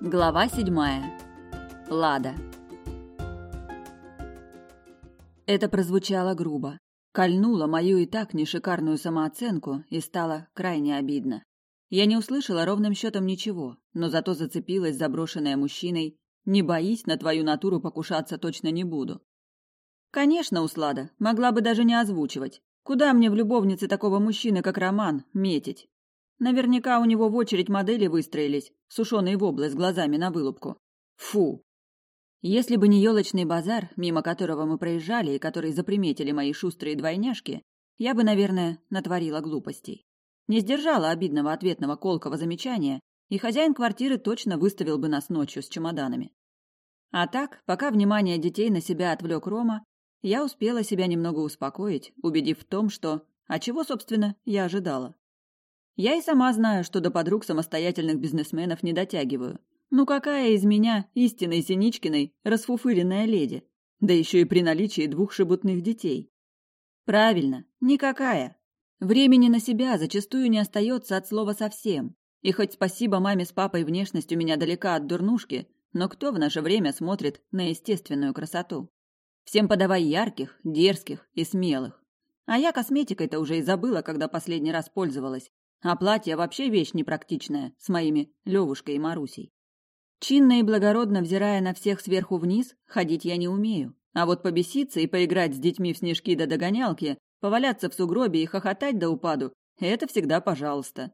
Глава 7. Лада. Это прозвучало грубо, кольнуло мою и так не шикарную самооценку и стало крайне обидно. Я не услышала ровным счетом ничего, но зато зацепилась заброшенная мужчиной «Не боись, на твою натуру покушаться точно не буду». Конечно, Услада, могла бы даже не озвучивать. Куда мне в любовнице такого мужчины, как Роман, метить? Наверняка у него в очередь модели выстроились, сушеные воблы с глазами на вылупку. Фу! Если бы не елочный базар, мимо которого мы проезжали и который заприметили мои шустрые двойняшки, я бы, наверное, натворила глупостей. Не сдержала обидного ответного колкого замечания, и хозяин квартиры точно выставил бы нас ночью с чемоданами. А так, пока внимание детей на себя отвлек Рома, я успела себя немного успокоить, убедив в том, что... А чего, собственно, я ожидала? Я и сама знаю, что до подруг самостоятельных бизнесменов не дотягиваю. Ну какая из меня, истинной Синичкиной, расфуфыренная леди? Да еще и при наличии двух шебутных детей. Правильно, никакая. Времени на себя зачастую не остается от слова совсем. И хоть спасибо маме с папой внешность у меня далека от дурнушки, но кто в наше время смотрит на естественную красоту? Всем подавай ярких, дерзких и смелых. А я косметикой-то уже и забыла, когда последний раз пользовалась, а платье вообще вещь непрактичная с моими Левушкой и Марусей. Чинно и благородно взирая на всех сверху вниз, ходить я не умею. А вот побеситься и поиграть с детьми в снежки до догонялки, поваляться в сугробе и хохотать до упаду – это всегда пожалуйста.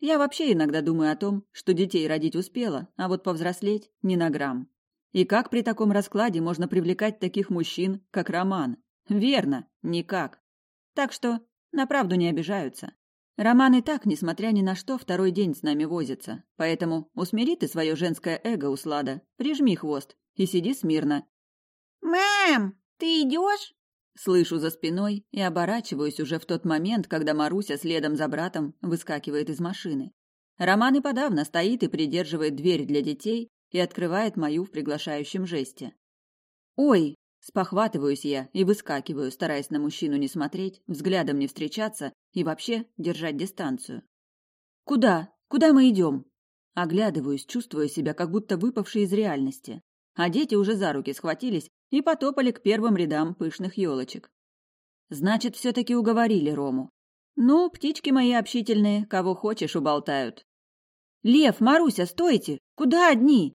Я вообще иногда думаю о том, что детей родить успела, а вот повзрослеть – не на грамм. И как при таком раскладе можно привлекать таких мужчин, как Роман? Верно, никак. Так что на правду не обижаются. Роман и так, несмотря ни на что, второй день с нами возится. Поэтому усмири ты свое женское эго, Услада, прижми хвост и сиди смирно. «Мэм, ты идешь?» Слышу за спиной и оборачиваюсь уже в тот момент, когда Маруся следом за братом выскакивает из машины. Роман и подавно стоит и придерживает дверь для детей и открывает мою в приглашающем жесте. «Ой, Спохватываюсь я и выскакиваю, стараясь на мужчину не смотреть, взглядом не встречаться и вообще держать дистанцию. «Куда? Куда мы идем?» Оглядываюсь, чувствуя себя как будто выпавший из реальности. А дети уже за руки схватились и потопали к первым рядам пышных елочек. Значит, все-таки уговорили Рому. Ну, птички мои общительные, кого хочешь, уболтают. «Лев, Маруся, стойте! Куда одни?»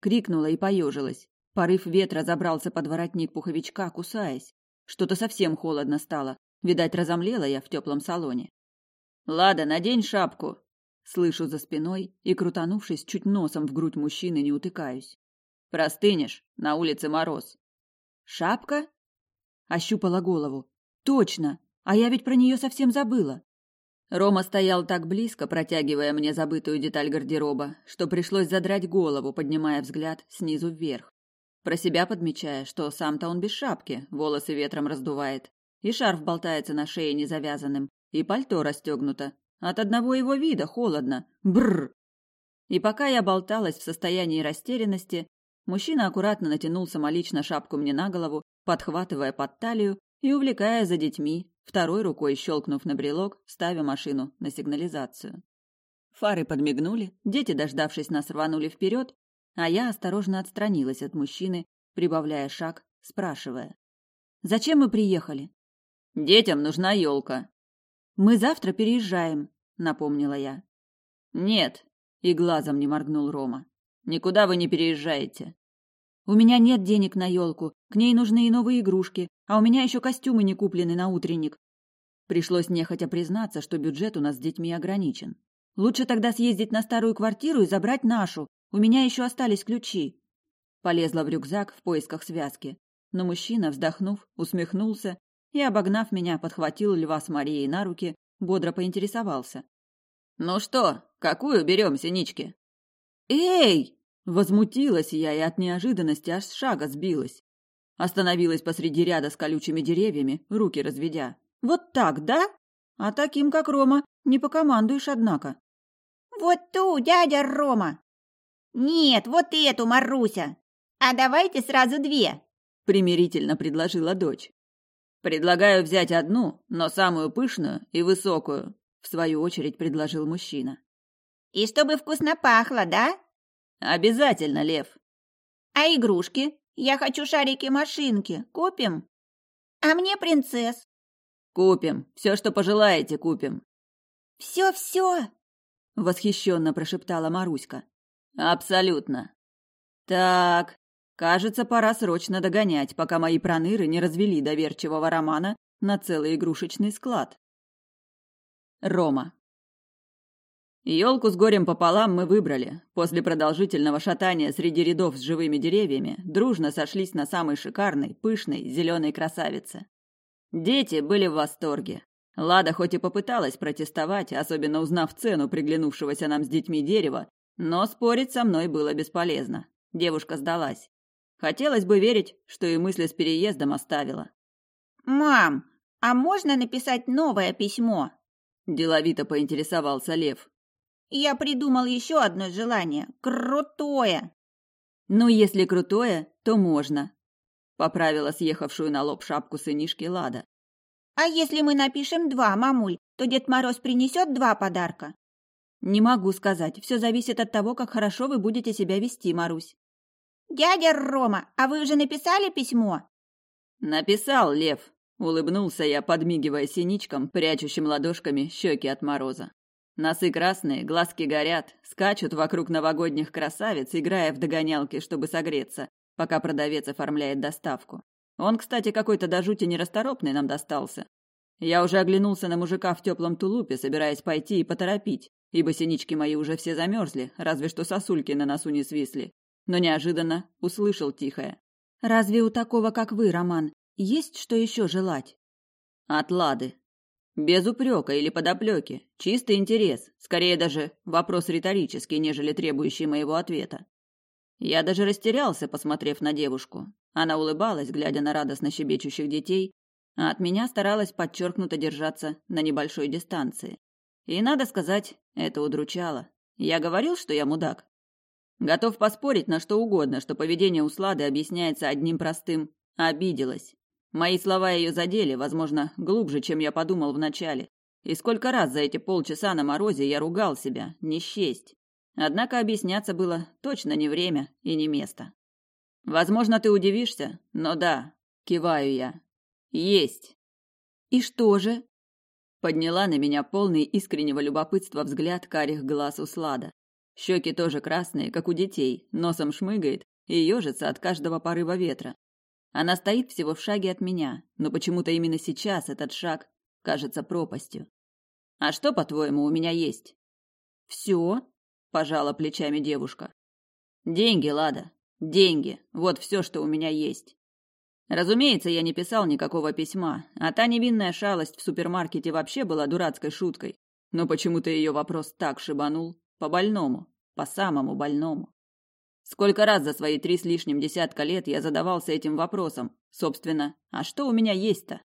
Крикнула и поежилась. Порыв ветра забрался под воротник пуховичка, кусаясь. Что-то совсем холодно стало. Видать, разомлела я в теплом салоне. «Лада, надень шапку!» Слышу за спиной и, крутанувшись, чуть носом в грудь мужчины не утыкаюсь. «Простынешь, на улице мороз». «Шапка?» Ощупала голову. «Точно! А я ведь про нее совсем забыла!» Рома стоял так близко, протягивая мне забытую деталь гардероба, что пришлось задрать голову, поднимая взгляд снизу вверх. Про себя подмечая, что сам-то он без шапки, волосы ветром раздувает, и шарф болтается на шее незавязанным, и пальто расстегнуто. От одного его вида холодно. Бррр! И пока я болталась в состоянии растерянности, мужчина аккуратно натянул самолично шапку мне на голову, подхватывая под талию и увлекая за детьми, второй рукой щелкнув на брелок, ставя машину на сигнализацию. Фары подмигнули, дети, дождавшись нас, рванули вперед, а я осторожно отстранилась от мужчины, прибавляя шаг, спрашивая. «Зачем мы приехали?» «Детям нужна елка». «Мы завтра переезжаем», — напомнила я. «Нет», — и глазом не моргнул Рома. «Никуда вы не переезжаете». «У меня нет денег на елку, к ней нужны и новые игрушки, а у меня еще костюмы не куплены на утренник». Пришлось нехотя признаться, что бюджет у нас с детьми ограничен. «Лучше тогда съездить на старую квартиру и забрать нашу, у меня еще остались ключи. Полезла в рюкзак в поисках связки. Но мужчина, вздохнув, усмехнулся и, обогнав меня, подхватил льва с Марией на руки, бодро поинтересовался. «Ну что, какую берем, синички?» «Эй!» – возмутилась я и от неожиданности аж с шага сбилась. Остановилась посреди ряда с колючими деревьями, руки разведя. «Вот так, да? А таким, как Рома, не покомандуешь, однако». «Вот ту, дядя Рома!» «Нет, вот эту, Маруся! А давайте сразу две!» – примирительно предложила дочь. «Предлагаю взять одну, но самую пышную и высокую», – в свою очередь предложил мужчина. «И чтобы вкусно пахло, да?» «Обязательно, Лев». «А игрушки? Я хочу шарики-машинки. Купим?» «А мне принцесс». «Купим. Все, что пожелаете, купим». «Все-все!» – восхищенно прошептала Маруська. Абсолютно. Так, кажется, пора срочно догонять, пока мои проныры не развели доверчивого Романа на целый игрушечный склад. Рома. Елку с горем пополам мы выбрали. После продолжительного шатания среди рядов с живыми деревьями дружно сошлись на самой шикарной, пышной, зеленой красавице. Дети были в восторге. Лада хоть и попыталась протестовать, особенно узнав цену приглянувшегося нам с детьми дерева, но спорить со мной было бесполезно. Девушка сдалась. Хотелось бы верить, что и мысли с переездом оставила. «Мам, а можно написать новое письмо?» Деловито поинтересовался Лев. «Я придумал еще одно желание. Крутое!» «Ну, если крутое, то можно», — поправила съехавшую на лоб шапку сынишки Лада. «А если мы напишем два, мамуль, то Дед Мороз принесет два подарка?» «Не могу сказать. Все зависит от того, как хорошо вы будете себя вести, Марусь». «Дядя Рома, а вы уже написали письмо?» «Написал, Лев», — улыбнулся я, подмигивая синичкам, прячущим ладошками щеки от мороза. Носы красные, глазки горят, скачут вокруг новогодних красавиц, играя в догонялки, чтобы согреться, пока продавец оформляет доставку. Он, кстати, какой-то до жути нерасторопный нам достался. Я уже оглянулся на мужика в теплом тулупе, собираясь пойти и поторопить ибо синички мои уже все замерзли, разве что сосульки на носу не свисли. Но неожиданно услышал тихое. «Разве у такого, как вы, Роман, есть что еще желать?» «От Лады. Без упрека или подоплеки. Чистый интерес. Скорее даже вопрос риторический, нежели требующий моего ответа». Я даже растерялся, посмотрев на девушку. Она улыбалась, глядя на радостно щебечущих детей, а от меня старалась подчеркнуто держаться на небольшой дистанции. И, надо сказать, это удручало. Я говорил, что я мудак. Готов поспорить на что угодно, что поведение Услады объясняется одним простым «обиделась». Мои слова ее задели, возможно, глубже, чем я подумал вначале. И сколько раз за эти полчаса на морозе я ругал себя, не счесть. Однако объясняться было точно не время и не место. Возможно, ты удивишься, но да, киваю я. Есть. И что же? Подняла на меня полный искреннего любопытства взгляд карих глаз Услада. Щеки тоже красные, как у детей, носом шмыгает и ежится от каждого порыва ветра. Она стоит всего в шаге от меня, но почему-то именно сейчас этот шаг кажется пропастью. «А что, по-твоему, у меня есть?» «Все?» – пожала плечами девушка. «Деньги, Лада, деньги, вот все, что у меня есть. Разумеется, я не писал никакого письма, а та невинная шалость в супермаркете вообще была дурацкой шуткой. Но почему-то ее вопрос так шибанул. По больному. По самому больному. Сколько раз за свои три с лишним десятка лет я задавался этим вопросом. Собственно, а что у меня есть-то?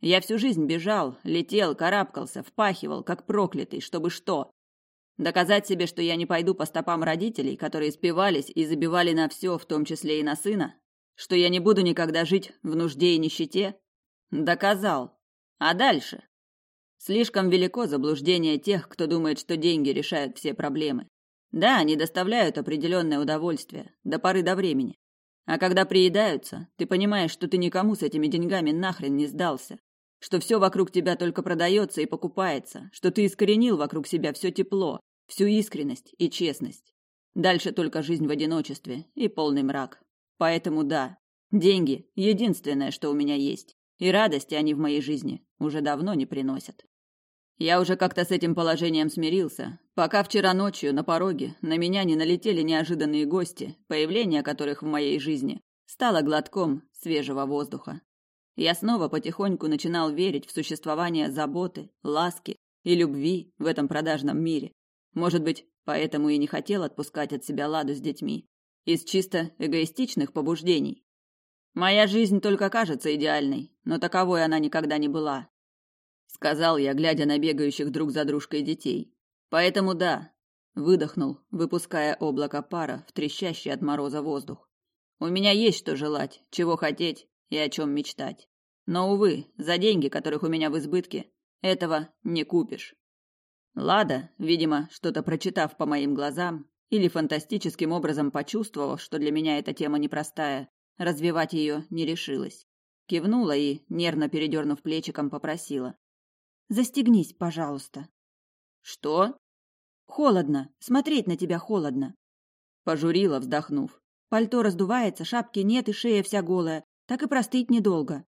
Я всю жизнь бежал, летел, карабкался, впахивал, как проклятый, чтобы что? Доказать себе, что я не пойду по стопам родителей, которые спивались и забивали на все, в том числе и на сына? что я не буду никогда жить в нужде и нищете? Доказал. А дальше? Слишком велико заблуждение тех, кто думает, что деньги решают все проблемы. Да, они доставляют определенное удовольствие, до поры до времени. А когда приедаются, ты понимаешь, что ты никому с этими деньгами нахрен не сдался, что все вокруг тебя только продается и покупается, что ты искоренил вокруг себя все тепло, всю искренность и честность. Дальше только жизнь в одиночестве и полный мрак. Поэтому да, деньги – единственное, что у меня есть. И радости они в моей жизни уже давно не приносят. Я уже как-то с этим положением смирился, пока вчера ночью на пороге на меня не налетели неожиданные гости, появление которых в моей жизни стало глотком свежего воздуха. Я снова потихоньку начинал верить в существование заботы, ласки и любви в этом продажном мире. Может быть, поэтому и не хотел отпускать от себя Ладу с детьми из чисто эгоистичных побуждений. Моя жизнь только кажется идеальной, но таковой она никогда не была, сказал я, глядя на бегающих друг за дружкой детей. Поэтому да, выдохнул, выпуская облако пара в трещащий от мороза воздух. У меня есть что желать, чего хотеть и о чем мечтать. Но увы, за деньги, которых у меня в избытке, этого не купишь. Лада, видимо, что-то прочитав по моим глазам, или фантастическим образом почувствовав, что для меня эта тема непростая, развивать ее не решилась. Кивнула и, нервно передернув плечиком, попросила. «Застегнись, пожалуйста». «Что?» «Холодно. Смотреть на тебя холодно». Пожурила, вздохнув. «Пальто раздувается, шапки нет и шея вся голая. Так и простыть недолго».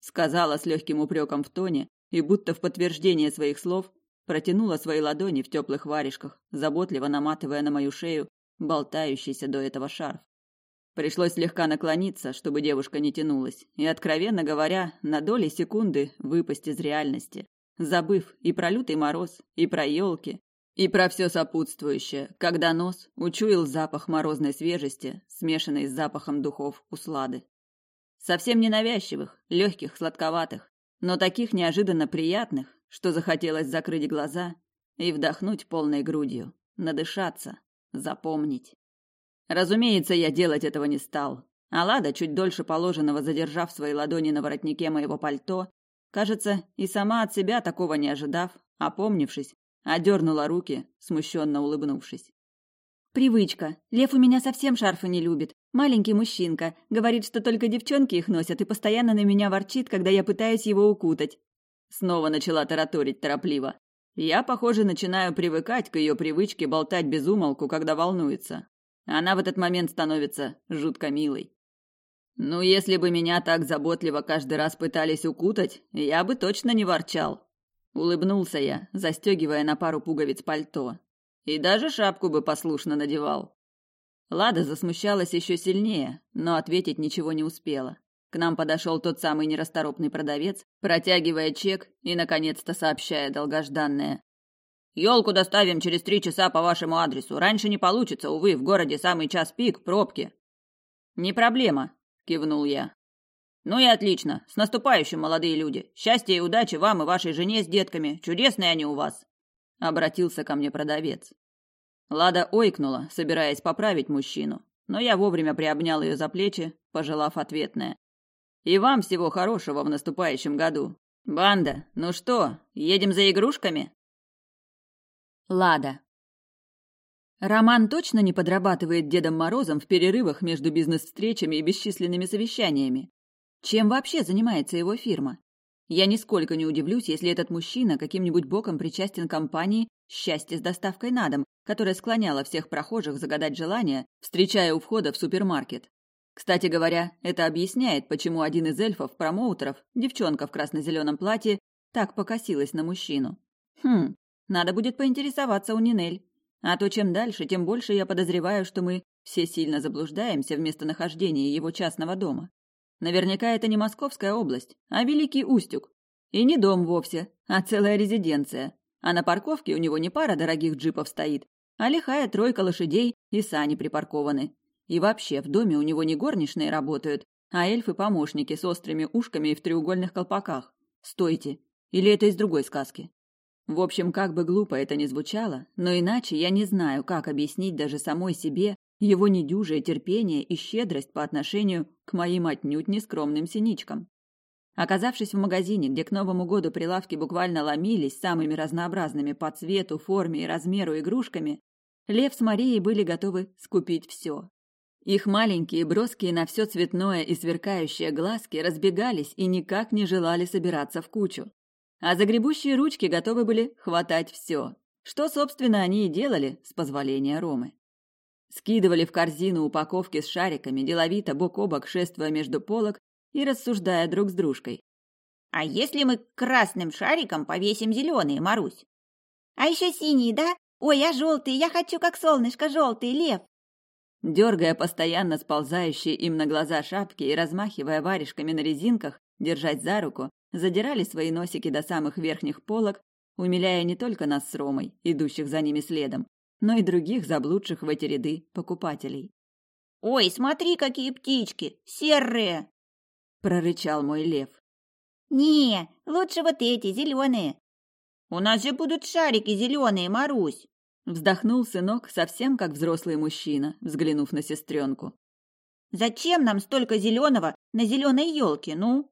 Сказала с легким упреком в тоне и, будто в подтверждение своих слов, протянула свои ладони в теплых варежках, заботливо наматывая на мою шею болтающийся до этого шарф. Пришлось слегка наклониться, чтобы девушка не тянулась, и, откровенно говоря, на доли секунды выпасть из реальности, забыв и про лютый мороз, и про елки, и про все сопутствующее, когда нос учуял запах морозной свежести, смешанный с запахом духов услады. Совсем ненавязчивых, легких, сладковатых, но таких неожиданно приятных, что захотелось закрыть глаза и вдохнуть полной грудью, надышаться, запомнить. Разумеется, я делать этого не стал. Алада, чуть дольше положенного задержав свои ладони на воротнике моего пальто, кажется, и сама от себя такого не ожидав, опомнившись, одернула руки, смущенно улыбнувшись. «Привычка. Лев у меня совсем шарфы не любит. Маленький мужчинка. Говорит, что только девчонки их носят и постоянно на меня ворчит, когда я пытаюсь его укутать снова начала тараторить торопливо. Я, похоже, начинаю привыкать к ее привычке болтать без умолку, когда волнуется. Она в этот момент становится жутко милой. Ну, если бы меня так заботливо каждый раз пытались укутать, я бы точно не ворчал. Улыбнулся я, застегивая на пару пуговиц пальто. И даже шапку бы послушно надевал. Лада засмущалась еще сильнее, но ответить ничего не успела. К нам подошел тот самый нерасторопный продавец, протягивая чек и, наконец-то, сообщая долгожданное. «Елку доставим через три часа по вашему адресу. Раньше не получится, увы, в городе самый час пик, пробки». «Не проблема», — кивнул я. «Ну и отлично. С наступающим, молодые люди. Счастья и удачи вам и вашей жене с детками. Чудесные они у вас!» Обратился ко мне продавец. Лада ойкнула, собираясь поправить мужчину, но я вовремя приобнял ее за плечи, пожелав ответное. И вам всего хорошего в наступающем году. Банда, ну что, едем за игрушками? Лада. Роман точно не подрабатывает Дедом Морозом в перерывах между бизнес-встречами и бесчисленными совещаниями. Чем вообще занимается его фирма? Я нисколько не удивлюсь, если этот мужчина каким-нибудь боком причастен к компании «Счастье с доставкой на дом», которая склоняла всех прохожих загадать желание, встречая у входа в супермаркет. Кстати говоря, это объясняет, почему один из эльфов-промоутеров, девчонка в красно-зеленом платье, так покосилась на мужчину. Хм, надо будет поинтересоваться у Нинель. А то чем дальше, тем больше я подозреваю, что мы все сильно заблуждаемся в местонахождении его частного дома. Наверняка это не Московская область, а Великий Устюг. И не дом вовсе, а целая резиденция. А на парковке у него не пара дорогих джипов стоит, а лихая тройка лошадей и сани припаркованы. И вообще, в доме у него не горничные работают, а эльфы-помощники с острыми ушками и в треугольных колпаках. Стойте. Или это из другой сказки? В общем, как бы глупо это ни звучало, но иначе я не знаю, как объяснить даже самой себе его недюжие терпение и щедрость по отношению к моим отнюдь нескромным синичкам. Оказавшись в магазине, где к Новому году прилавки буквально ломились самыми разнообразными по цвету, форме и размеру игрушками, Лев с Марией были готовы скупить все. Их маленькие, броские на все цветное и сверкающие глазки разбегались и никак не желали собираться в кучу. А загребущие ручки готовы были хватать все, что, собственно, они и делали, с позволения Ромы. Скидывали в корзину упаковки с шариками, деловито бок о бок шествуя между полок и рассуждая друг с дружкой. «А если мы красным шариком повесим зеленые, Марусь?» «А еще синие, да? Ой, а я желтый, я хочу как солнышко желтый, лев!» Дергая постоянно сползающие им на глаза шапки и размахивая варежками на резинках, держать за руку, задирали свои носики до самых верхних полок, умиляя не только нас с Ромой, идущих за ними следом, но и других заблудших в эти ряды покупателей. «Ой, смотри, какие птички! Серые!» – прорычал мой лев. «Не, лучше вот эти, зеленые!» «У нас же будут шарики зеленые, Марусь!» Вздохнул сынок, совсем как взрослый мужчина, взглянув на сестренку. «Зачем нам столько зеленого на зеленой елке, ну?»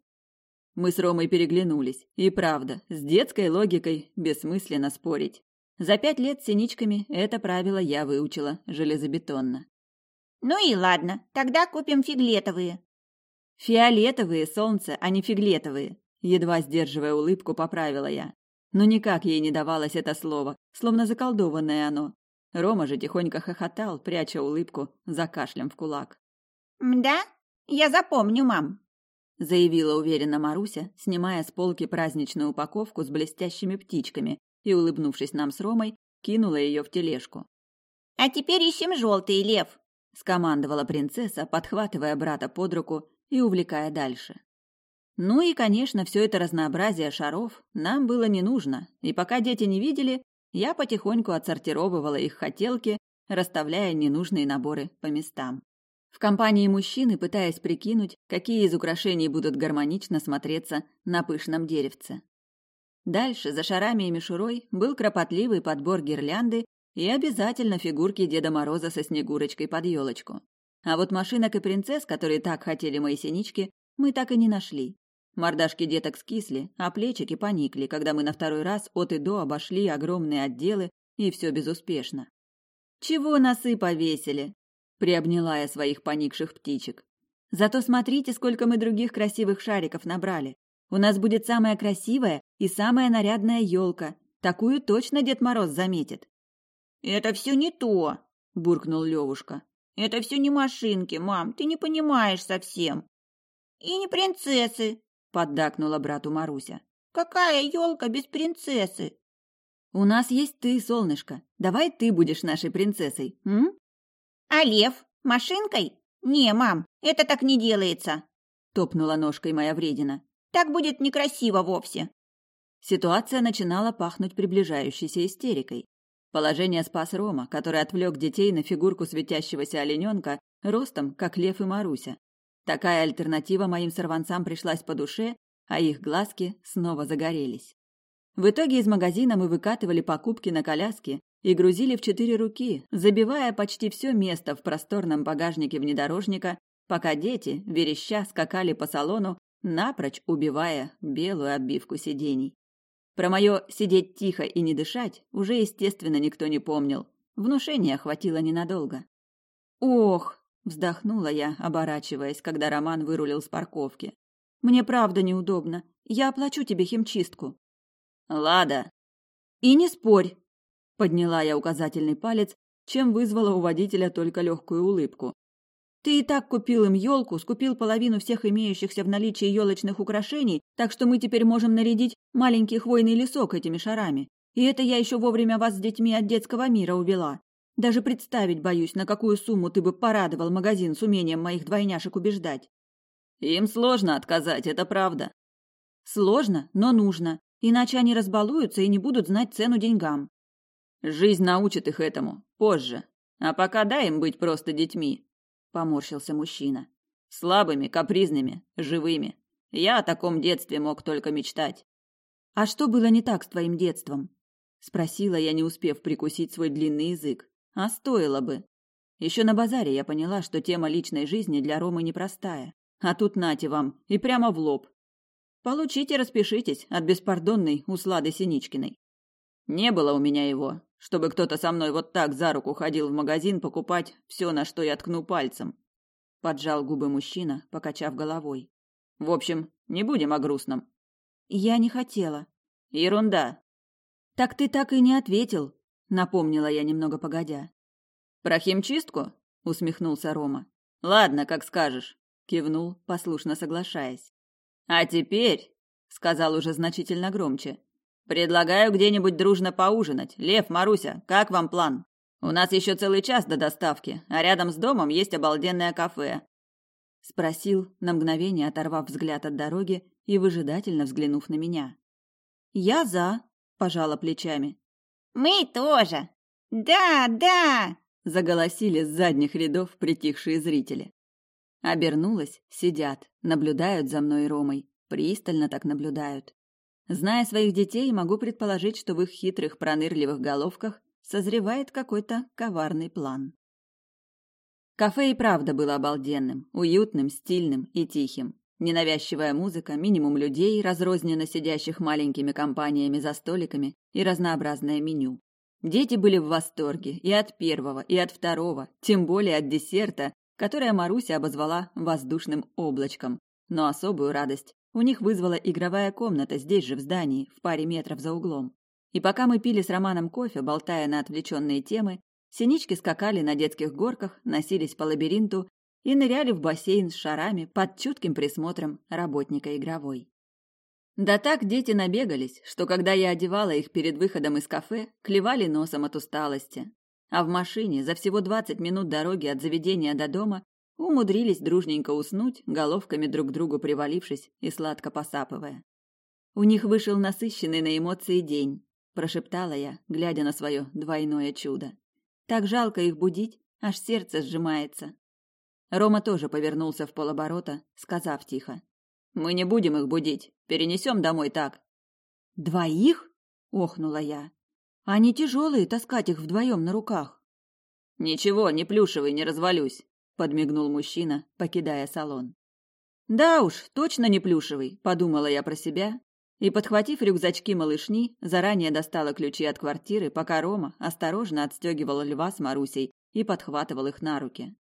Мы с Ромой переглянулись. И правда, с детской логикой бессмысленно спорить. За пять лет с синичками это правило я выучила железобетонно. «Ну и ладно, тогда купим фиглетовые». «Фиолетовые, солнце, а не фиглетовые», едва сдерживая улыбку, поправила я. Но никак ей не давалось это слово, словно заколдованное оно. Рома же тихонько хохотал, пряча улыбку за кашлем в кулак. «Да? Я запомню, мам!» заявила уверенно Маруся, снимая с полки праздничную упаковку с блестящими птичками и, улыбнувшись нам с Ромой, кинула ее в тележку. «А теперь ищем желтый лев!» скомандовала принцесса, подхватывая брата под руку и увлекая дальше. Ну и, конечно, все это разнообразие шаров нам было не нужно, и пока дети не видели, я потихоньку отсортировывала их хотелки, расставляя ненужные наборы по местам. В компании мужчины пытаясь прикинуть, какие из украшений будут гармонично смотреться на пышном деревце. Дальше, за шарами и мишурой, был кропотливый подбор гирлянды и обязательно фигурки Деда Мороза со Снегурочкой под елочку. А вот машинок и принцесс, которые так хотели мои синички, мы так и не нашли. Мордашки деток скисли, а плечики поникли, когда мы на второй раз от и до обошли огромные отделы, и все безуспешно. «Чего носы повесили?» – приобняла я своих поникших птичек. «Зато смотрите, сколько мы других красивых шариков набрали. У нас будет самая красивая и самая нарядная елка. Такую точно Дед Мороз заметит». «Это все не то!» – буркнул Левушка. «Это все не машинки, мам, ты не понимаешь совсем». «И не принцессы!» поддакнула брату Маруся. Какая елка без принцессы? У нас есть ты, солнышко. Давай ты будешь нашей принцессой, м? А лев машинкой? Не, мам, это так не делается, топнула ножкой моя вредина. Так будет некрасиво вовсе. Ситуация начинала пахнуть приближающейся истерикой. Положение спас Рома, который отвлек детей на фигурку светящегося олененка ростом, как лев и Маруся. Такая альтернатива моим сорванцам пришлась по душе, а их глазки снова загорелись. В итоге из магазина мы выкатывали покупки на коляске и грузили в четыре руки, забивая почти все место в просторном багажнике внедорожника, пока дети, вереща, скакали по салону, напрочь убивая белую обивку сидений. Про мое «сидеть тихо и не дышать» уже, естественно, никто не помнил. Внушение хватило ненадолго. «Ох!» Вздохнула я, оборачиваясь, когда Роман вырулил с парковки. «Мне правда неудобно. Я оплачу тебе химчистку». «Лада!» «И не спорь!» Подняла я указательный палец, чем вызвала у водителя только легкую улыбку. «Ты и так купил им елку, скупил половину всех имеющихся в наличии елочных украшений, так что мы теперь можем нарядить маленький хвойный лесок этими шарами. И это я еще вовремя вас с детьми от детского мира увела. Даже представить боюсь, на какую сумму ты бы порадовал магазин с умением моих двойняшек убеждать. Им сложно отказать, это правда. Сложно, но нужно, иначе они разбалуются и не будут знать цену деньгам. Жизнь научит их этому, позже. А пока дай им быть просто детьми, поморщился мужчина. Слабыми, капризными, живыми. Я о таком детстве мог только мечтать. А что было не так с твоим детством? спросила я, не успев прикусить свой длинный язык. А стоило бы. Еще на базаре я поняла, что тема личной жизни для Ромы непростая. А тут нате вам, и прямо в лоб. Получите, распишитесь от беспардонной Услады Синичкиной. Не было у меня его, чтобы кто-то со мной вот так за руку ходил в магазин покупать все, на что я ткну пальцем. Поджал губы мужчина, покачав головой. В общем, не будем о грустном. Я не хотела. Ерунда. Так ты так и не ответил, напомнила я немного погодя. Про химчистку? усмехнулся Рома. Ладно, как скажешь, кивнул, послушно соглашаясь. А теперь, сказал уже значительно громче, предлагаю где-нибудь дружно поужинать. Лев, Маруся, как вам план? У нас еще целый час до доставки, а рядом с домом есть обалденное кафе. Спросил, на мгновение оторвав взгляд от дороги и выжидательно взглянув на меня. Я за, пожала плечами. Мы тоже. Да, да, заголосили с задних рядов притихшие зрители. Обернулась, сидят, наблюдают за мной и Ромой, пристально так наблюдают. Зная своих детей, могу предположить, что в их хитрых, пронырливых головках созревает какой-то коварный план. Кафе и правда было обалденным, уютным, стильным и тихим ненавязчивая музыка, минимум людей, разрозненно сидящих маленькими компаниями за столиками и разнообразное меню. Дети были в восторге и от первого, и от второго, тем более от десерта, которое Маруся обозвала воздушным облачком. Но особую радость у них вызвала игровая комната здесь же, в здании, в паре метров за углом. И пока мы пили с Романом кофе, болтая на отвлеченные темы, синички скакали на детских горках, носились по лабиринту и ныряли в бассейн с шарами под чутким присмотром работника игровой. Да так дети набегались, что когда я одевала их перед выходом из кафе, клевали носом от усталости. А в машине за всего 20 минут дороги от заведения до дома умудрились дружненько уснуть, головками друг к другу привалившись и сладко посапывая. «У них вышел насыщенный на эмоции день», – прошептала я, глядя на свое двойное чудо. «Так жалко их будить, аж сердце сжимается. Рома тоже повернулся в полоборота, сказав тихо. «Мы не будем их будить. Перенесем домой так». «Двоих?» – охнула я. «Они тяжелые, таскать их вдвоем на руках». «Ничего, не плюшевый, не развалюсь», – подмигнул мужчина, покидая салон. «Да уж, точно не плюшевый», – подумала я про себя. И, подхватив рюкзачки малышни, заранее достала ключи от квартиры, пока Рома осторожно отстегивал льва с Марусей и подхватывал их на руки.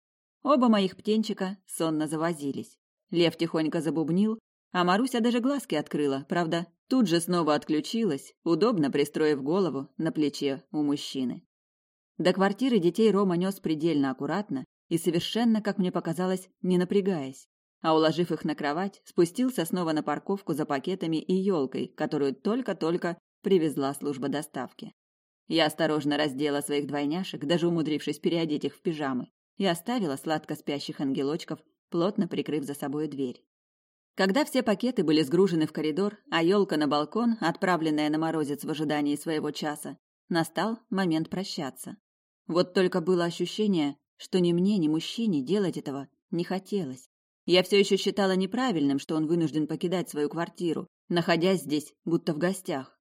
Оба моих птенчика сонно завозились. Лев тихонько забубнил, а Маруся даже глазки открыла, правда, тут же снова отключилась, удобно пристроив голову на плече у мужчины. До квартиры детей Рома нес предельно аккуратно и совершенно, как мне показалось, не напрягаясь. А уложив их на кровать, спустился снова на парковку за пакетами и елкой, которую только-только привезла служба доставки. Я осторожно раздела своих двойняшек, даже умудрившись переодеть их в пижамы и оставила сладко спящих ангелочков, плотно прикрыв за собой дверь. Когда все пакеты были сгружены в коридор, а елка на балкон, отправленная на морозец в ожидании своего часа, настал момент прощаться. Вот только было ощущение, что ни мне, ни мужчине делать этого не хотелось. Я все еще считала неправильным, что он вынужден покидать свою квартиру, находясь здесь, будто в гостях.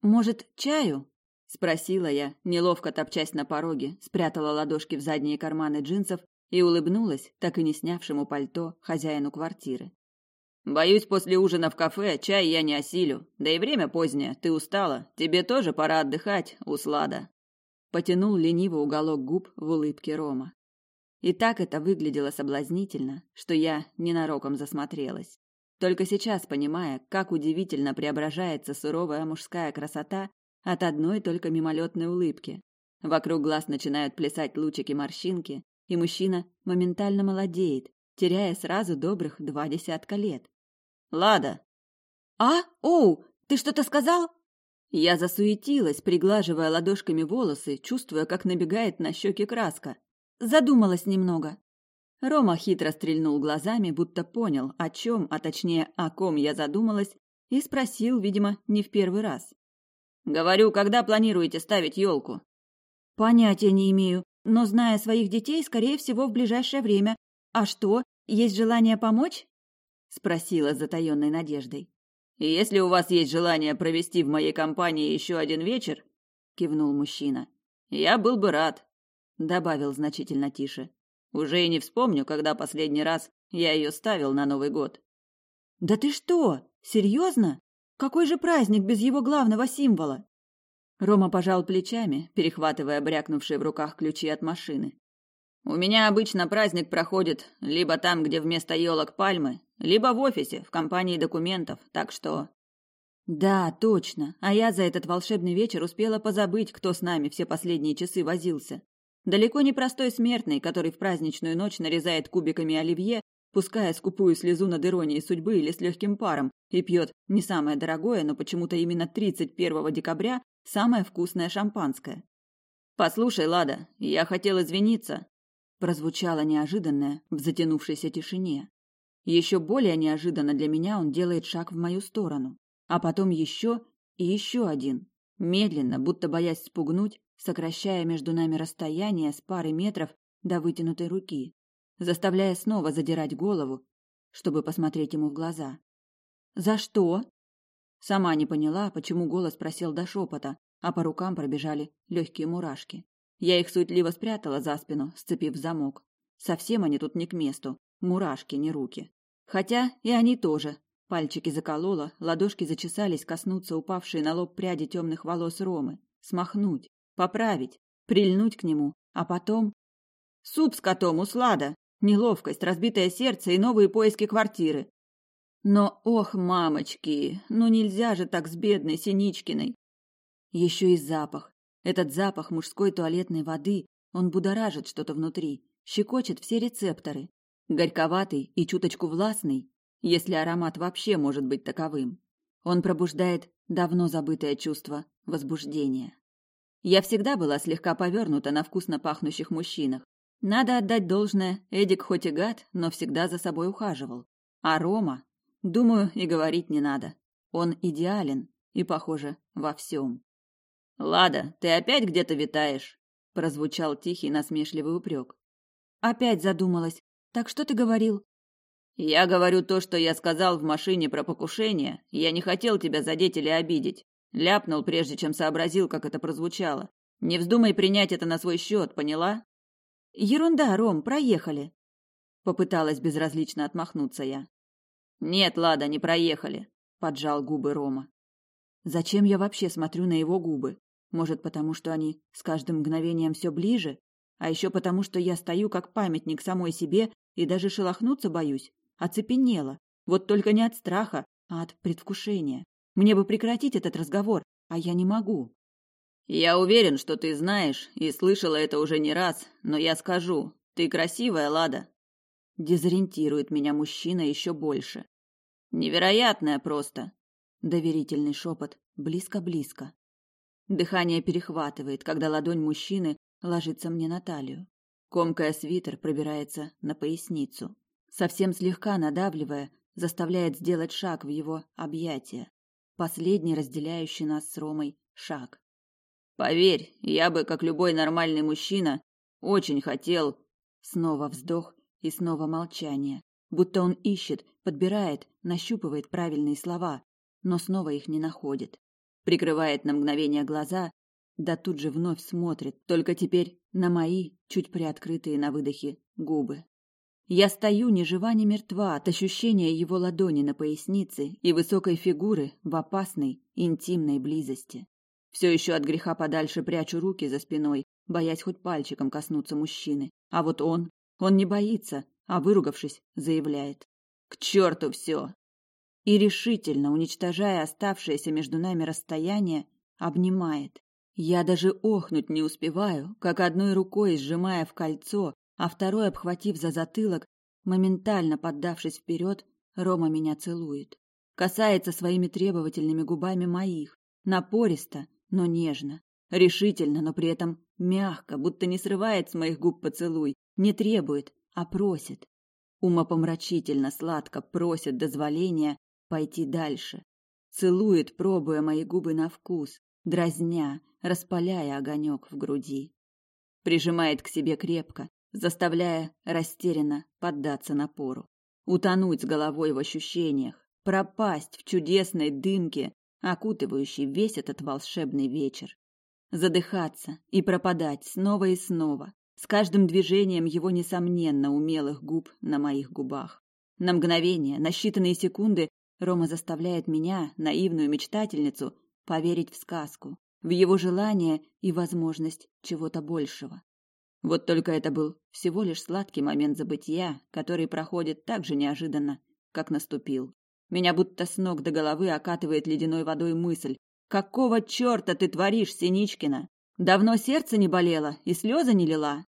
«Может, чаю?» спросила я, неловко топчась на пороге, спрятала ладошки в задние карманы джинсов и улыбнулась так и не снявшему пальто хозяину квартиры. Боюсь, после ужина в кафе чай я не осилю. Да и время позднее, ты устала. Тебе тоже пора отдыхать, Услада. Потянул лениво уголок губ в улыбке Рома. И так это выглядело соблазнительно, что я ненароком засмотрелась. Только сейчас понимая, как удивительно преображается суровая мужская красота, от одной только мимолетной улыбки. Вокруг глаз начинают плясать лучики-морщинки, и мужчина моментально молодеет, теряя сразу добрых два десятка лет. «Лада!» «А? Оу! Ты что-то сказал?» Я засуетилась, приглаживая ладошками волосы, чувствуя, как набегает на щеки краска. Задумалась немного. Рома хитро стрельнул глазами, будто понял, о чем, а точнее, о ком я задумалась, и спросил, видимо, не в первый раз. Говорю, когда планируете ставить елку? Понятия не имею, но зная своих детей, скорее всего, в ближайшее время. А что, есть желание помочь? Спросила с затаенной надеждой. Если у вас есть желание провести в моей компании еще один вечер, кивнул мужчина. Я был бы рад, добавил значительно тише. Уже и не вспомню, когда последний раз я ее ставил на Новый год. Да ты что, серьезно? Какой же праздник без его главного символа? Рома пожал плечами, перехватывая брякнувшие в руках ключи от машины. У меня обычно праздник проходит либо там, где вместо елок пальмы, либо в офисе, в компании документов, так что... Да, точно, а я за этот волшебный вечер успела позабыть, кто с нами все последние часы возился. Далеко не простой смертный, который в праздничную ночь нарезает кубиками оливье пуская скупую слезу над иронией судьбы или с легким паром, и пьет не самое дорогое, но почему-то именно 31 декабря самое вкусное шампанское. «Послушай, Лада, я хотел извиниться», – прозвучало неожиданное в затянувшейся тишине. Еще более неожиданно для меня он делает шаг в мою сторону, а потом еще и еще один, медленно, будто боясь спугнуть, сокращая между нами расстояние с пары метров до вытянутой руки заставляя снова задирать голову, чтобы посмотреть ему в глаза. «За что?» Сама не поняла, почему голос просел до шепота, а по рукам пробежали легкие мурашки. Я их суетливо спрятала за спину, сцепив замок. Совсем они тут не к месту, мурашки, не руки. Хотя и они тоже. Пальчики заколола, ладошки зачесались коснуться упавшие на лоб пряди темных волос Ромы. Смахнуть, поправить, прильнуть к нему, а потом... «Суп с котом, услада!» Неловкость, разбитое сердце и новые поиски квартиры. Но, ох, мамочки, ну нельзя же так с бедной Синичкиной. Еще и запах. Этот запах мужской туалетной воды, он будоражит что-то внутри, щекочет все рецепторы. Горьковатый и чуточку властный, если аромат вообще может быть таковым. Он пробуждает давно забытое чувство возбуждения. Я всегда была слегка повернута на вкусно пахнущих мужчинах, надо отдать должное, Эдик хоть и гад, но всегда за собой ухаживал. А Рома, думаю, и говорить не надо. Он идеален и, похоже, во всем. «Лада, ты опять где-то витаешь?» – прозвучал тихий насмешливый упрек. «Опять задумалась. Так что ты говорил?» «Я говорю то, что я сказал в машине про покушение. Я не хотел тебя задеть или обидеть. Ляпнул, прежде чем сообразил, как это прозвучало. Не вздумай принять это на свой счет, поняла?» «Ерунда, Ром, проехали!» Попыталась безразлично отмахнуться я. «Нет, Лада, не проехали!» – поджал губы Рома. «Зачем я вообще смотрю на его губы? Может, потому что они с каждым мгновением все ближе? А еще потому, что я стою как памятник самой себе и даже шелохнуться боюсь? Оцепенела. Вот только не от страха, а от предвкушения. Мне бы прекратить этот разговор, а я не могу. Я уверен, что ты знаешь и слышала это уже не раз, но я скажу, ты красивая, Лада. Дезориентирует меня мужчина еще больше. Невероятная просто. Доверительный шепот, близко-близко. Дыхание перехватывает, когда ладонь мужчины ложится мне на талию. Комкая свитер пробирается на поясницу, совсем слегка надавливая, заставляет сделать шаг в его объятия. Последний разделяющий нас с Ромой шаг. Поверь, я бы, как любой нормальный мужчина, очень хотел. Снова вздох и снова молчание, будто он ищет, подбирает, нащупывает правильные слова, но снова их не находит. Прикрывает на мгновение глаза, да тут же вновь смотрит, только теперь на мои, чуть приоткрытые на выдохе, губы. Я стою ни жива, ни мертва от ощущения его ладони на пояснице и высокой фигуры в опасной, интимной близости. Все еще от греха подальше прячу руки за спиной, боясь хоть пальчиком коснуться мужчины. А вот он, он не боится, а выругавшись, заявляет. «К черту все!» И решительно, уничтожая оставшееся между нами расстояние, обнимает. Я даже охнуть не успеваю, как одной рукой сжимая в кольцо, а второй обхватив за затылок, моментально поддавшись вперед, Рома меня целует. Касается своими требовательными губами моих, напористо, но нежно, решительно, но при этом мягко, будто не срывает с моих губ поцелуй, не требует, а просит. Умопомрачительно сладко просит дозволения пойти дальше. Целует, пробуя мои губы на вкус, дразня, распаляя огонек в груди. Прижимает к себе крепко, заставляя растерянно поддаться напору. Утонуть с головой в ощущениях, пропасть в чудесной дымке окутывающий весь этот волшебный вечер. Задыхаться и пропадать снова и снова, с каждым движением его несомненно умелых губ на моих губах. На мгновение, на считанные секунды, Рома заставляет меня, наивную мечтательницу, поверить в сказку, в его желание и возможность чего-то большего. Вот только это был всего лишь сладкий момент забытия, который проходит так же неожиданно, как наступил. Меня будто с ног до головы окатывает ледяной водой мысль. «Какого черта ты творишь, Синичкина? Давно сердце не болело и слезы не лила?»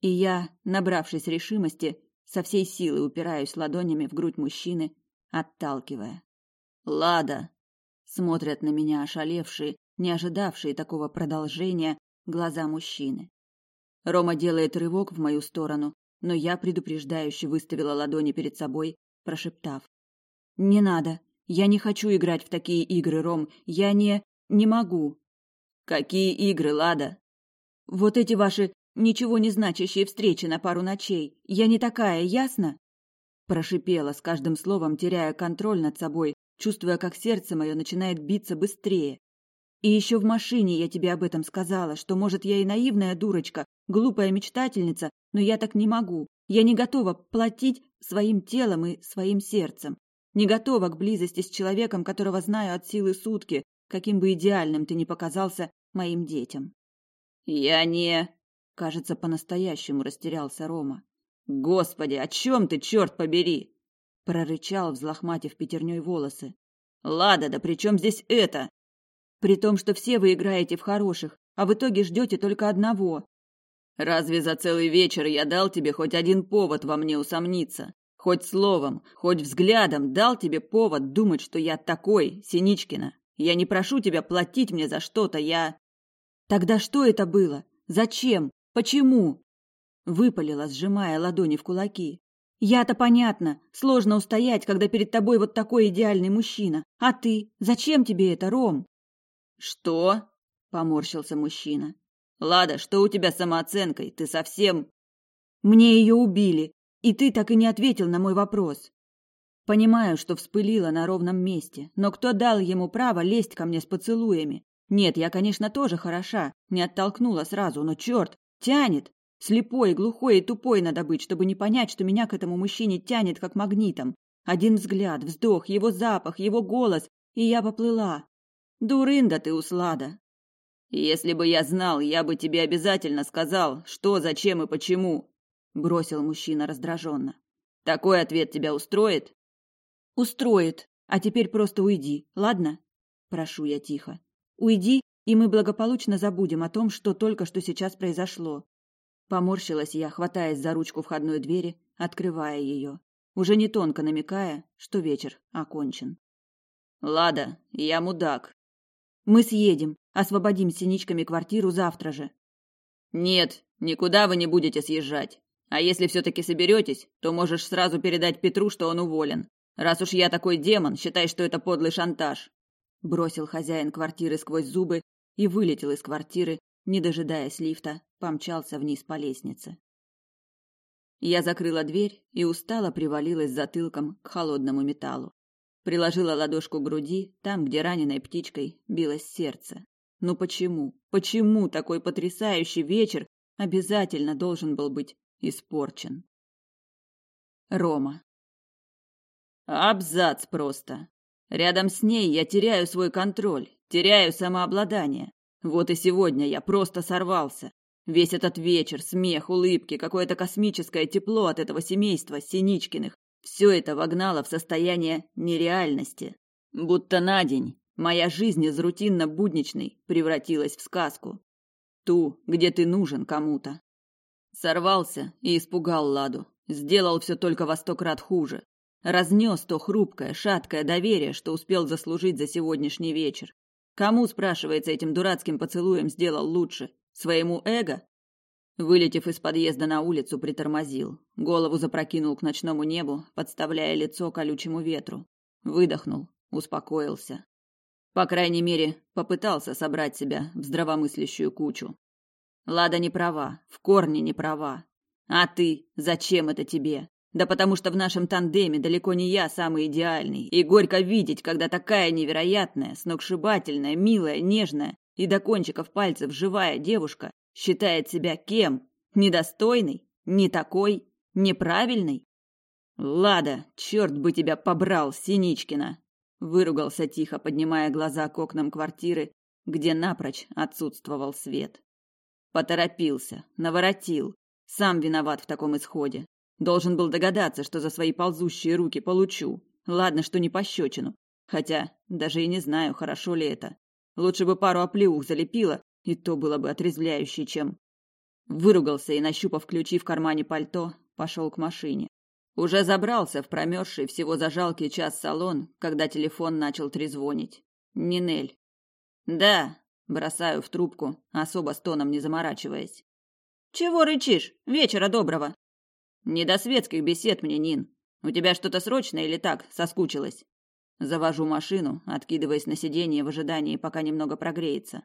И я, набравшись решимости, со всей силы упираюсь ладонями в грудь мужчины, отталкивая. «Лада!» — смотрят на меня ошалевшие, не ожидавшие такого продолжения, глаза мужчины. Рома делает рывок в мою сторону, но я предупреждающе выставила ладони перед собой, прошептав. «Не надо. Я не хочу играть в такие игры, Ром. Я не... не могу». «Какие игры, Лада?» «Вот эти ваши ничего не значащие встречи на пару ночей. Я не такая, ясно?» Прошипела с каждым словом, теряя контроль над собой, чувствуя, как сердце мое начинает биться быстрее. И еще в машине я тебе об этом сказала, что, может, я и наивная дурочка, глупая мечтательница, но я так не могу. Я не готова платить своим телом и своим сердцем. Не готова к близости с человеком, которого знаю от силы сутки, каким бы идеальным ты ни показался моим детям. Я не... Кажется, по-настоящему растерялся Рома. Господи, о чем ты, черт побери? Прорычал, взлохматив пятерней волосы. Лада, да при чем здесь это? При том, что все вы играете в хороших, а в итоге ждете только одного. Разве за целый вечер я дал тебе хоть один повод во мне усомниться? Хоть словом, хоть взглядом дал тебе повод думать, что я такой, Синичкина. Я не прошу тебя платить мне за что-то, я... Тогда что это было? Зачем? Почему? Выпалила, сжимая ладони в кулаки. Я-то понятно, сложно устоять, когда перед тобой вот такой идеальный мужчина. А ты? Зачем тебе это, Ром? Что? Поморщился мужчина. Лада, что у тебя с самооценкой? Ты совсем... Мне ее убили. И ты так и не ответил на мой вопрос. Понимаю, что вспылила на ровном месте, но кто дал ему право лезть ко мне с поцелуями? Нет, я, конечно, тоже хороша, не оттолкнула сразу, но черт, тянет. Слепой, глухой и тупой надо быть, чтобы не понять, что меня к этому мужчине тянет как магнитом. Один взгляд, вздох, его запах, его голос, и я поплыла. Дурында ты, Услада. Если бы я знал, я бы тебе обязательно сказал, что, зачем и почему, бросил мужчина раздраженно. Такой ответ тебя устроит? Устроит. А теперь просто уйди, ладно? Прошу я тихо. Уйди, и мы благополучно забудем о том, что только что сейчас произошло. Поморщилась я, хватаясь за ручку входной двери, открывая ее, уже не тонко намекая, что вечер окончен. Лада, я мудак. Мы съедем, освободим синичками квартиру завтра же. Нет, никуда вы не будете съезжать. А если все-таки соберетесь, то можешь сразу передать Петру, что он уволен. Раз уж я такой демон, считай, что это подлый шантаж. Бросил хозяин квартиры сквозь зубы и вылетел из квартиры, не дожидаясь лифта, помчался вниз по лестнице. Я закрыла дверь и устало привалилась затылком к холодному металлу. Приложила ладошку к груди, там, где раненой птичкой билось сердце. Но почему, почему такой потрясающий вечер обязательно должен был быть испорчен. Рома. Абзац просто. Рядом с ней я теряю свой контроль, теряю самообладание. Вот и сегодня я просто сорвался. Весь этот вечер, смех, улыбки, какое-то космическое тепло от этого семейства Синичкиных все это вогнало в состояние нереальности. Будто на день моя жизнь из рутинно-будничной превратилась в сказку. Ту, где ты нужен кому-то, Сорвался и испугал Ладу. Сделал все только во сто крат хуже. Разнес то хрупкое, шаткое доверие, что успел заслужить за сегодняшний вечер. Кому, спрашивается, этим дурацким поцелуем сделал лучше? Своему эго? Вылетев из подъезда на улицу, притормозил. Голову запрокинул к ночному небу, подставляя лицо колючему ветру. Выдохнул, успокоился. По крайней мере, попытался собрать себя в здравомыслящую кучу. Лада не права, в корне не права. А ты? Зачем это тебе? Да потому что в нашем тандеме далеко не я самый идеальный, и горько видеть, когда такая невероятная, сногсшибательная, милая, нежная и до кончиков пальцев живая девушка считает себя кем? Недостойной? Не такой? Неправильной? Лада, черт бы тебя побрал, Синичкина! Выругался тихо, поднимая глаза к окнам квартиры, где напрочь отсутствовал свет. Поторопился, наворотил. Сам виноват в таком исходе. Должен был догадаться, что за свои ползущие руки получу. Ладно, что не пощечину. Хотя даже и не знаю, хорошо ли это. Лучше бы пару оплеух залепила, и то было бы отрезвляюще, чем... Выругался и, нащупав ключи в кармане пальто, пошел к машине. Уже забрался в промерзший всего за жалкий час салон, когда телефон начал трезвонить. Нинель. «Да», Бросаю в трубку, особо с тоном не заморачиваясь. «Чего рычишь? Вечера доброго!» «Не до светских бесед мне, Нин. У тебя что-то срочное или так, соскучилась?» Завожу машину, откидываясь на сиденье в ожидании, пока немного прогреется.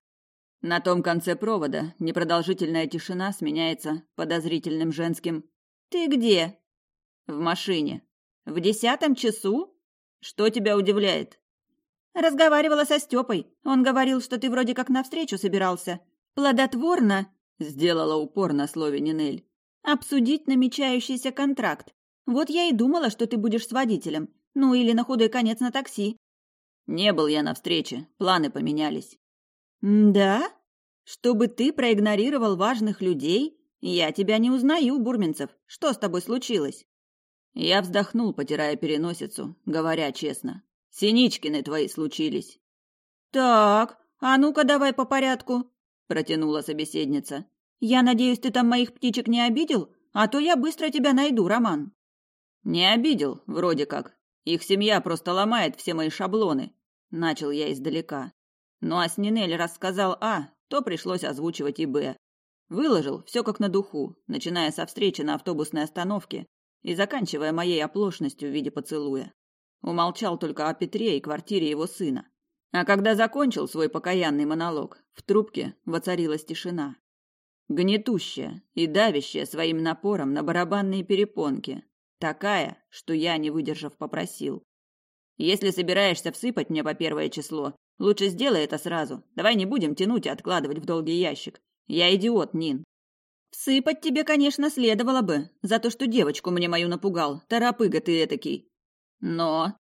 На том конце провода непродолжительная тишина сменяется подозрительным женским «Ты где?» «В машине». «В десятом часу?» «Что тебя удивляет?» разговаривала со Стёпой. Он говорил, что ты вроде как на встречу собирался. Плодотворно, сделала упор на слове Нинель, обсудить намечающийся контракт. Вот я и думала, что ты будешь с водителем. Ну или на худой конец на такси. Не был я на встрече, планы поменялись. «Да? Чтобы ты проигнорировал важных людей? Я тебя не узнаю, Бурминцев. Что с тобой случилось?» Я вздохнул, потирая переносицу, говоря честно. Синичкины твои случились. Так, а ну-ка давай по порядку, протянула собеседница. Я надеюсь, ты там моих птичек не обидел, а то я быстро тебя найду, Роман. Не обидел, вроде как. Их семья просто ломает все мои шаблоны, начал я издалека. Ну а Снинель рассказал А, то пришлось озвучивать и Б. Выложил все как на духу, начиная со встречи на автобусной остановке и заканчивая моей оплошностью в виде поцелуя умолчал только о Петре и квартире его сына. А когда закончил свой покаянный монолог, в трубке воцарилась тишина. Гнетущая и давящая своим напором на барабанные перепонки. Такая, что я, не выдержав, попросил. «Если собираешься всыпать мне по первое число, лучше сделай это сразу. Давай не будем тянуть и откладывать в долгий ящик. Я идиот, Нин». «Всыпать тебе, конечно, следовало бы, за то, что девочку мне мою напугал. Торопыга ты этакий», но...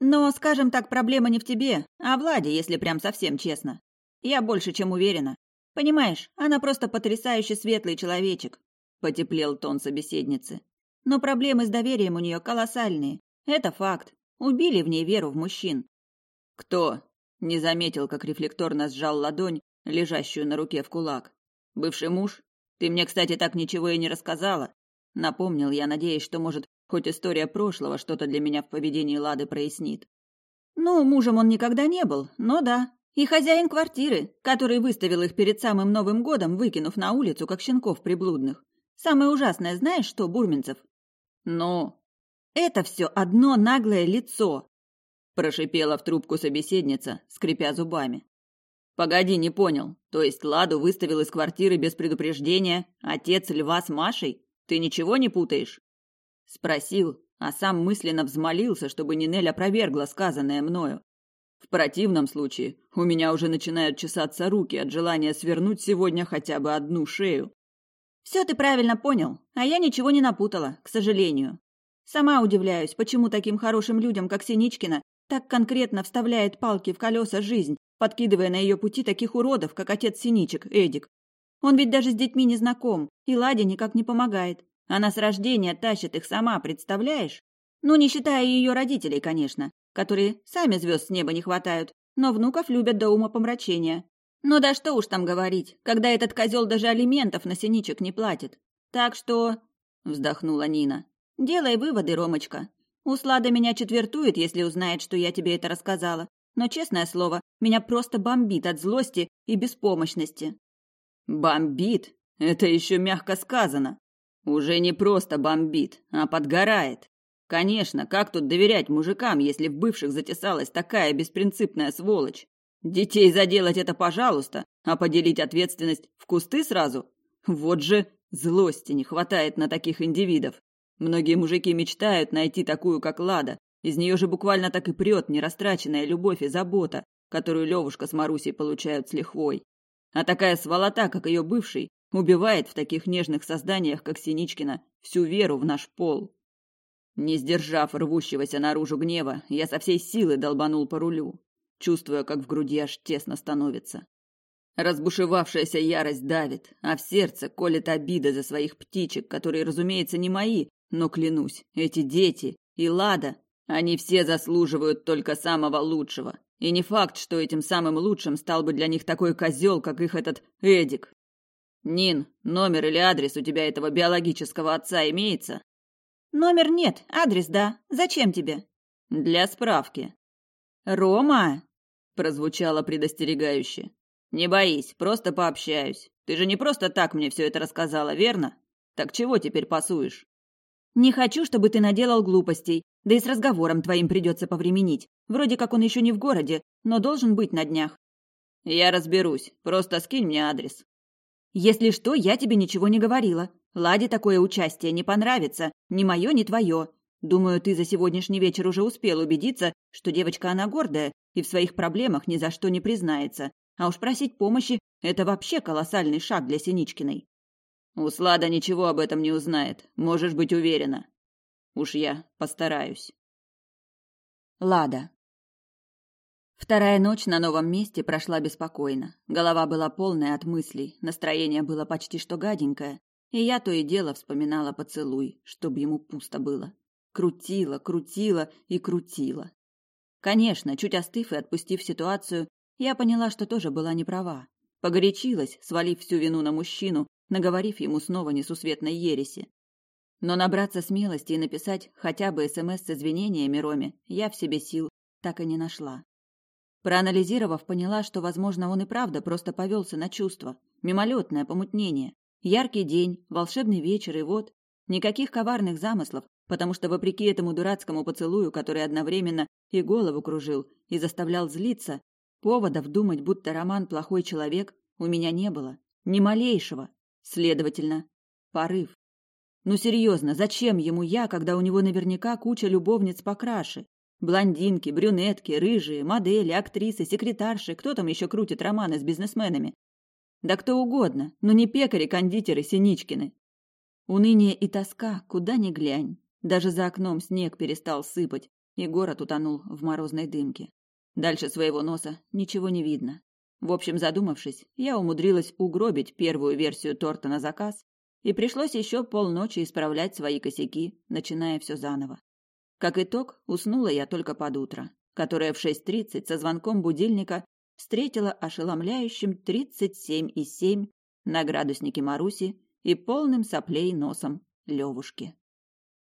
Но, скажем так, проблема не в тебе, а в Ладе, если прям совсем честно. Я больше чем уверена. Понимаешь, она просто потрясающе светлый человечек. Потеплел тон собеседницы. Но проблемы с доверием у нее колоссальные. Это факт. Убили в ней веру в мужчин. Кто? Не заметил, как рефлекторно сжал ладонь, лежащую на руке в кулак. Бывший муж? Ты мне, кстати, так ничего и не рассказала. Напомнил я, надеясь, что, может, Хоть история прошлого что-то для меня в поведении Лады прояснит. Ну, мужем он никогда не был, но да. И хозяин квартиры, который выставил их перед самым Новым годом, выкинув на улицу, как щенков приблудных. Самое ужасное, знаешь что, Бурминцев? Но Это все одно наглое лицо, прошипела в трубку собеседница, скрипя зубами. Погоди, не понял. То есть Ладу выставил из квартиры без предупреждения отец Льва с Машей? Ты ничего не путаешь? Спросил, а сам мысленно взмолился, чтобы Нинель опровергла сказанное мною. В противном случае у меня уже начинают чесаться руки от желания свернуть сегодня хотя бы одну шею. Все ты правильно понял, а я ничего не напутала, к сожалению. Сама удивляюсь, почему таким хорошим людям, как Синичкина, так конкретно вставляет палки в колеса жизнь, подкидывая на ее пути таких уродов, как отец Синичек, Эдик. Он ведь даже с детьми не знаком, и Ладе никак не помогает. Она с рождения тащит их сама, представляешь? Ну, не считая ее родителей, конечно, которые сами звезд с неба не хватают, но внуков любят до ума помрачения. Ну да что уж там говорить, когда этот козел даже алиментов на синичек не платит. Так что...» — вздохнула Нина. «Делай выводы, Ромочка. Услада меня четвертует, если узнает, что я тебе это рассказала. Но, честное слово, меня просто бомбит от злости и беспомощности». «Бомбит? Это еще мягко сказано!» Уже не просто бомбит, а подгорает. Конечно, как тут доверять мужикам, если в бывших затесалась такая беспринципная сволочь? Детей заделать это пожалуйста, а поделить ответственность в кусты сразу? Вот же злости не хватает на таких индивидов. Многие мужики мечтают найти такую, как Лада. Из нее же буквально так и прет нерастраченная любовь и забота, которую Левушка с Марусей получают с лихвой. А такая сволота, как ее бывший, убивает в таких нежных созданиях, как Синичкина, всю веру в наш пол. Не сдержав рвущегося наружу гнева, я со всей силы долбанул по рулю, чувствуя, как в груди аж тесно становится. Разбушевавшаяся ярость давит, а в сердце колет обида за своих птичек, которые, разумеется, не мои, но, клянусь, эти дети и Лада, они все заслуживают только самого лучшего. И не факт, что этим самым лучшим стал бы для них такой козел, как их этот Эдик, Нин, номер или адрес у тебя этого биологического отца имеется? Номер нет, адрес да. Зачем тебе? Для справки. Рома, прозвучало предостерегающе. Не боись, просто пообщаюсь. Ты же не просто так мне все это рассказала, верно? Так чего теперь пасуешь? Не хочу, чтобы ты наделал глупостей. Да и с разговором твоим придется повременить. Вроде как он еще не в городе, но должен быть на днях. Я разберусь. Просто скинь мне адрес. Если что, я тебе ничего не говорила. Ладе такое участие не понравится. Ни мое, ни твое. Думаю, ты за сегодняшний вечер уже успел убедиться, что девочка она гордая и в своих проблемах ни за что не признается. А уж просить помощи – это вообще колоссальный шаг для Синичкиной. Услада ничего об этом не узнает, можешь быть уверена. Уж я постараюсь. Лада. Вторая ночь на новом месте прошла беспокойно. Голова была полная от мыслей, настроение было почти что гаденькое, и я то и дело вспоминала поцелуй, чтобы ему пусто было. Крутила, крутила и крутила. Конечно, чуть остыв и отпустив ситуацию, я поняла, что тоже была не права. Погорячилась, свалив всю вину на мужчину, наговорив ему снова несусветной ереси. Но набраться смелости и написать хотя бы СМС с извинениями Роме я в себе сил так и не нашла. Проанализировав, поняла, что, возможно, он и правда просто повелся на чувства. Мимолетное помутнение. Яркий день, волшебный вечер и вот. Никаких коварных замыслов, потому что, вопреки этому дурацкому поцелую, который одновременно и голову кружил, и заставлял злиться, поводов думать, будто Роман плохой человек, у меня не было. Ни малейшего. Следовательно, порыв. Ну серьезно, зачем ему я, когда у него наверняка куча любовниц покраши? Блондинки, брюнетки, рыжие, модели, актрисы, секретарши, кто там еще крутит романы с бизнесменами? Да кто угодно, но не пекари, кондитеры, Синичкины. Уныние и тоска, куда ни глянь. Даже за окном снег перестал сыпать, и город утонул в морозной дымке. Дальше своего носа ничего не видно. В общем, задумавшись, я умудрилась угробить первую версию торта на заказ, и пришлось еще полночи исправлять свои косяки, начиная все заново. Как итог, уснула я только под утро, которое в 6.30 со звонком будильника встретила ошеломляющим 37,7 на градуснике Маруси и полным соплей носом Левушки.